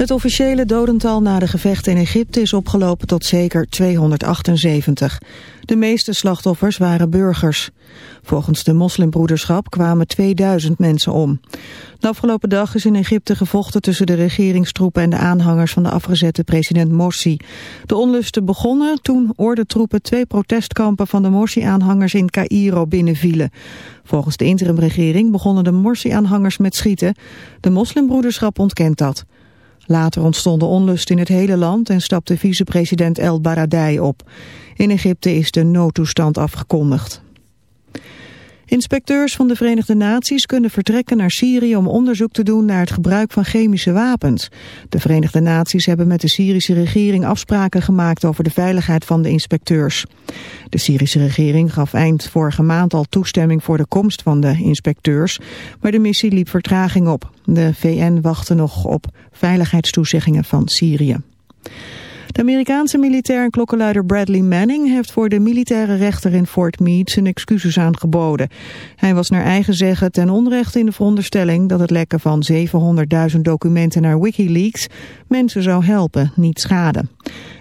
Het officiële dodental na de gevechten in Egypte is opgelopen tot zeker 278. De meeste slachtoffers waren burgers. Volgens de moslimbroederschap kwamen 2000 mensen om. De afgelopen dag is in Egypte gevochten tussen de regeringstroepen en de aanhangers van de afgezette president Morsi. De onlusten begonnen toen troepen twee protestkampen van de Morsi-aanhangers in Cairo binnenvielen. Volgens de interimregering begonnen de Morsi-aanhangers met schieten. De moslimbroederschap ontkent dat. Later ontstonden onlust in het hele land en stapte vicepresident El Baradei op. In Egypte is de noodtoestand afgekondigd. Inspecteurs van de Verenigde Naties kunnen vertrekken naar Syrië om onderzoek te doen naar het gebruik van chemische wapens. De Verenigde Naties hebben met de Syrische regering afspraken gemaakt over de veiligheid van de inspecteurs. De Syrische regering gaf eind vorige maand al toestemming voor de komst van de inspecteurs, maar de missie liep vertraging op. De VN wachtte nog op veiligheidstoezeggingen van Syrië. De Amerikaanse militair en klokkenluider Bradley Manning heeft voor de militaire rechter in Fort Meade zijn excuses aangeboden. Hij was naar eigen zeggen ten onrechte in de veronderstelling dat het lekken van 700.000 documenten naar Wikileaks mensen zou helpen, niet schaden.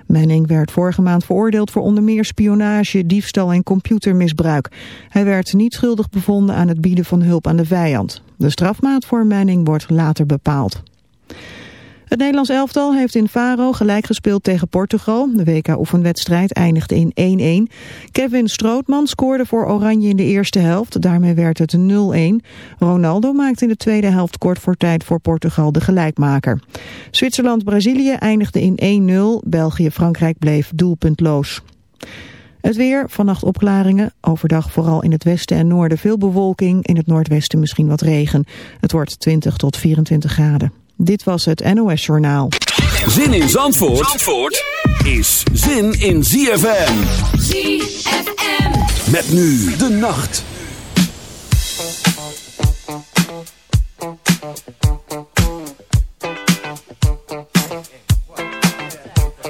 Manning werd vorige maand veroordeeld voor onder meer spionage, diefstal en computermisbruik. Hij werd niet schuldig bevonden aan het bieden van hulp aan de vijand. De strafmaat voor Manning wordt later bepaald. Het Nederlands elftal heeft in Faro gelijk gespeeld tegen Portugal. De WK-oefenwedstrijd eindigde in 1-1. Kevin Strootman scoorde voor Oranje in de eerste helft. Daarmee werd het 0-1. Ronaldo maakte in de tweede helft kort voor tijd voor Portugal de gelijkmaker. Zwitserland-Brazilië eindigde in 1-0. België-Frankrijk bleef doelpuntloos. Het weer, vannacht opklaringen. Overdag vooral in het westen en noorden veel bewolking. In het noordwesten misschien wat regen. Het wordt 20 tot 24 graden. Dit was het NOS Journaal. Zin in Zandvoort, Zandvoort is zin in ZFM. ZFM. Met nu de nacht.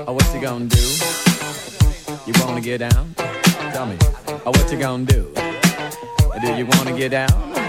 Oh, what you gonna do? You wanna get down? Tell me. Oh, what you gonna do? Do you wanna get down?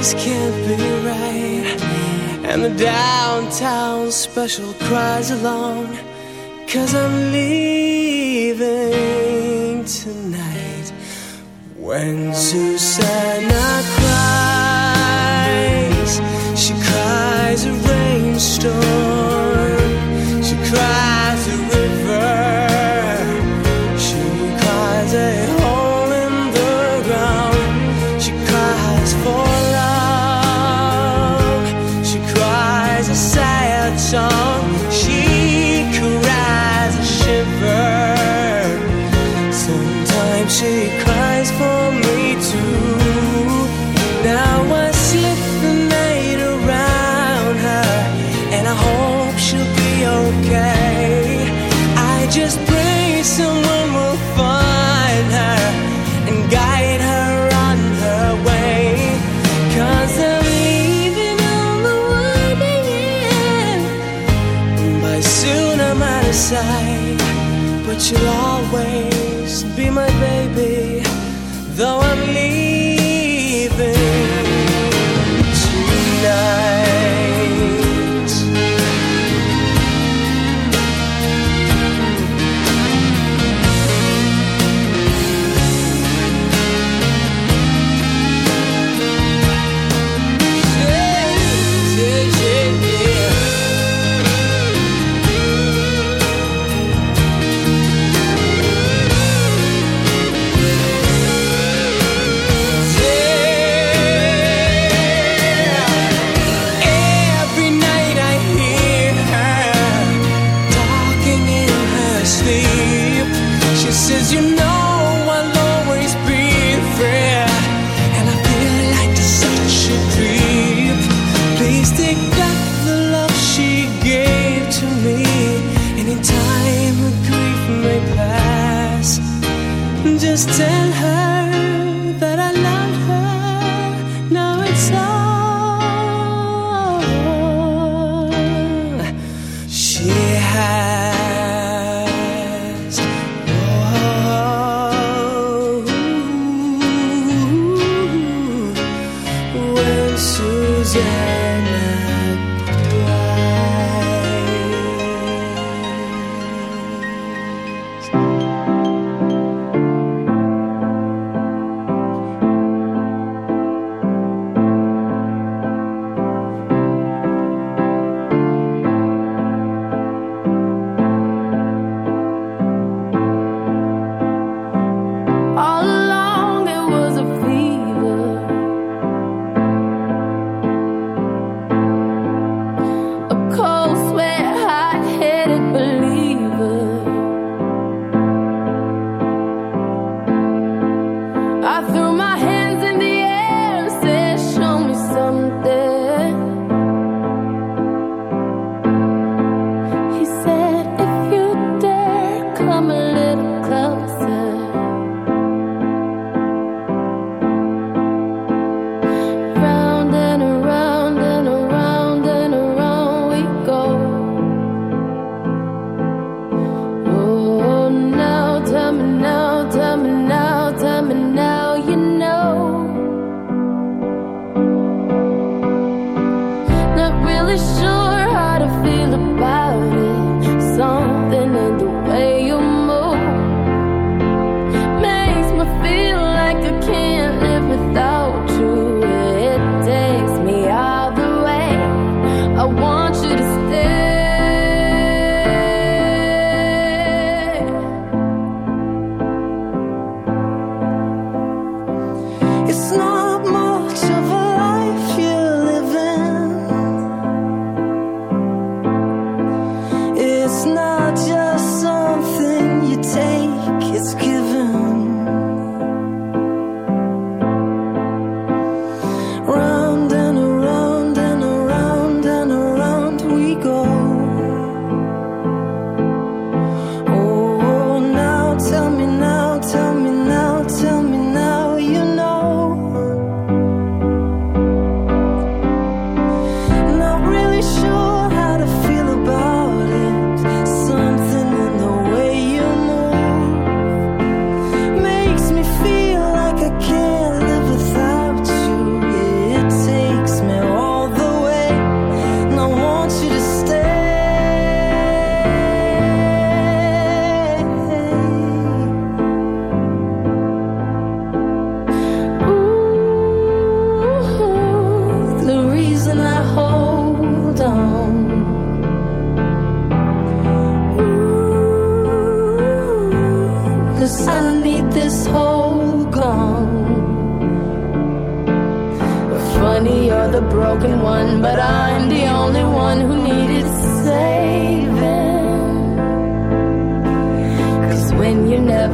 This can't be right. And the downtown special cries alone Cause I'm leaving tonight. When Susanna cries.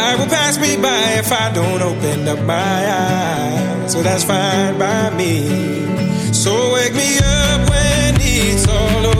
life will pass me by if I don't open up my eyes. So that's fine by me. So wake me up when it's all over.